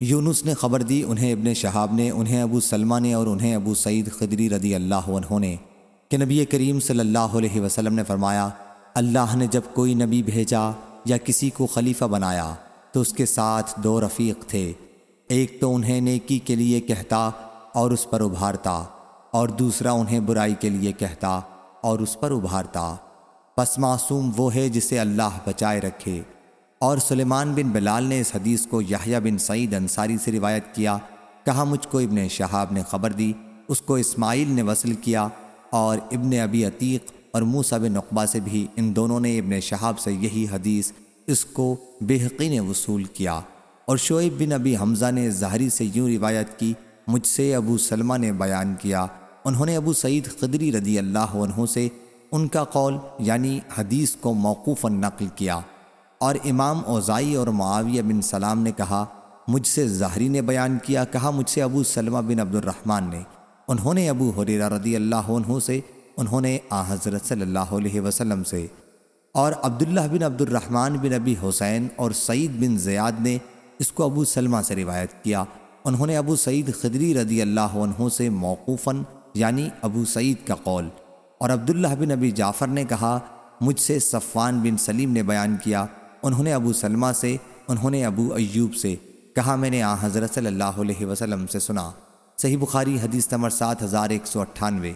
یونس نے خبر دی، انہیں ابن شہاب نے، انہیں ابو سلمہ نے اور انہیں ابو سعید خدری رضی اللہ عنہ نے کہ نبی کریم صلی اللہ علیہ وسلم نے فرمایا، اللہ نے جب کوئی نبی بھیجا یا کسی کو خلیفہ بنایا تو اس کے ساتھ دو رفیق تھے۔ ایک تو انہیں نیکی کے لیے کہتا اور اس پر ابھارتا اور دوسرا انہیں برائی کے لیے کہتا اور اس پر ابھارتا۔ پس معصوم وہ ہے جسے اللہ بچائے رکھے۔ اور سلیمان بن بلال نے اس حدیث کو یحییٰ بن سعید انصاری سے روایت کیا، کہا، مجھ کو ابن شہاب نے خبر دی، اس کو اسماعیل نے وصل کیا اور ابن ابی عتیق اور موسیٰ بن نقبہ سے بھی ان دونوں نے ابن شہاب سے یہی حدیث، اس کو بحقی نے وصول کیا۔ اور شعیب بن ابی حمزہ نے ظاہری سے یوں روایت کی، مجھ سے ابو سلمہ نے بیان کیا۔ انہوں نے ابو سعید قدری رضی اللہ عنہ سے ان کا قول یعنی حدیث کو موقوفاً نقل کیا۔ اور امام اوزائی اور معاویہ بن سلام نے کہا، مجھ سے ظاہری نے بیان کیا، کہا، مجھ سے ابو سلمہ بن عبد الرحمن نے۔ انہوں نے ابو حریرہ رضی اللہ عنہ سے، انہوں نے آ حضرت صلی اللہ علیہ وسلم سے۔ اور عبداللہ بن عبد الرحمن بن ابی حسین اور سعید بن زیاد نے اس کو ابو سلمہ سے روایت کیا۔ انہوں نے ابو سعید خدری رضی اللہ عنہ سے موقوفاً یعنی ابو سعید کا قول۔ اور عبداللہ بن ابی جعفر نے کہا، مجھ سے صفان بن سلیم نے بیان کیا۔ انہوں نے ابو سلمہ سے، انہوں نے ابو ایوب سے کہا، میں نے آ حضرت صلی اللہ علیہ وسلم سے سنا۔ صحیح بخاری حدیث نمبر سات ہزار ایک سو اٹھانوے۔